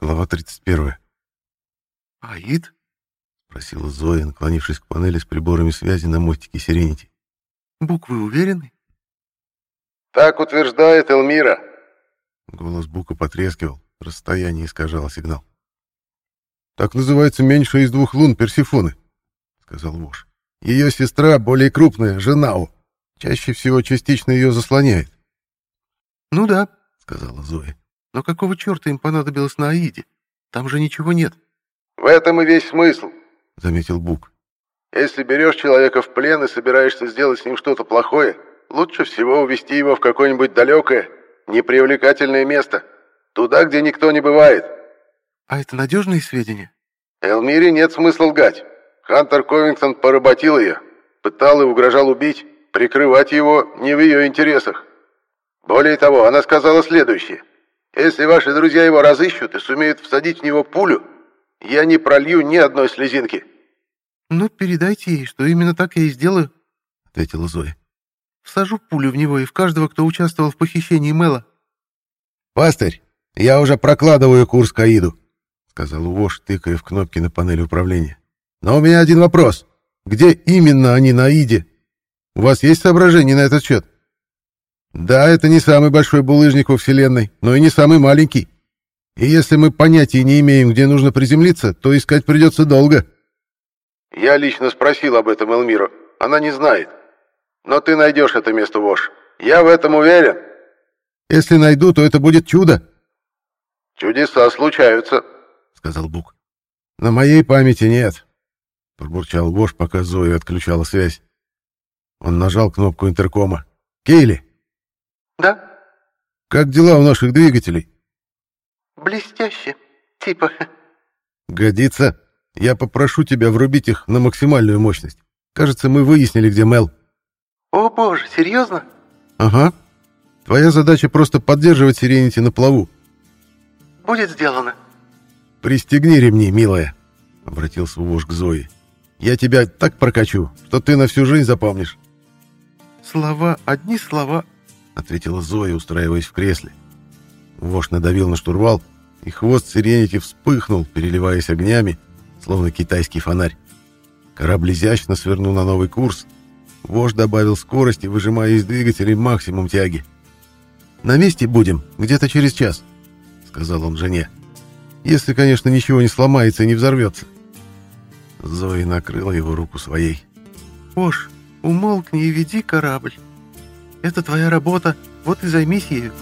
Глава 31. «Аид?» — спросила Зоя, наклонившись к панели с приборами связи на мостике Сиренити. «Буквы уверены?» «Так утверждает Элмира». Голос Бука потрескивал, расстояние искажало сигнал. «Так называется меньшая из двух лун Персифоны», — сказал Вош. «Ее сестра, более крупная, Женао, чаще всего частично ее заслоняет». «Ну да», — сказала Зоя. «Но какого черта им понадобилось на Аиде? Там же ничего нет». «В этом и весь смысл», — заметил Бук. «Если берешь человека в плен и собираешься сделать с ним что-то плохое, лучше всего увести его в какое-нибудь далекое, непривлекательное место, туда, где никто не бывает». «А это надежные сведения?» «Элмире нет смысла лгать. Хантер Ковингтон поработил ее, пытал и угрожал убить, прикрывать его не в ее интересах. Более того, она сказала следующее. Если ваши друзья его разыщут и сумеют всадить в него пулю, я не пролью ни одной слезинки». «Ну, передайте ей, что именно так я и сделаю», — ответила Зоя. «Всажу пулю в него и в каждого, кто участвовал в похищении Мэла». «Пастырь, я уже прокладываю курс к Аиду», — сказал Вош, тыкая в кнопки на панели управления. «Но у меня один вопрос. Где именно они на Аиде? У вас есть соображения на этот счет?» Да, это не самый большой булыжник во Вселенной, но и не самый маленький. И если мы понятия не имеем, где нужно приземлиться, то искать придется долго. Я лично спросил об этом Элмиру. Она не знает. Но ты найдешь это место, Вош. Я в этом уверен. Если найду, то это будет чудо. Чудеса случаются, сказал Бук. На моей памяти нет, пробурчал Вош, пока Зоя отключала связь. Он нажал кнопку интеркома. Кейли, «Да?» «Как дела у наших двигателей?» «Блестяще. Типа...» «Годится. Я попрошу тебя врубить их на максимальную мощность. Кажется, мы выяснили, где Мел». «О боже, серьезно?» «Ага. Твоя задача просто поддерживать Сиренити на плаву». «Будет сделано». «Пристегни ремни, милая», — обратился Вож к Зое. «Я тебя так прокачу, что ты на всю жизнь запомнишь». «Слова, одни слова, — ответила Зоя, устраиваясь в кресле. Вож надавил на штурвал, и хвост Сиренити вспыхнул, переливаясь огнями, словно китайский фонарь. Корабль изящно свернул на новый курс. Вож добавил скорости, выжимая из двигателей максимум тяги. «На месте будем, где-то через час», — сказал он жене. «Если, конечно, ничего не сломается и не взорвется». Зоя накрыла его руку своей. «Вож, умолкни и веди корабль». Это твоя работа, вот и займись ею.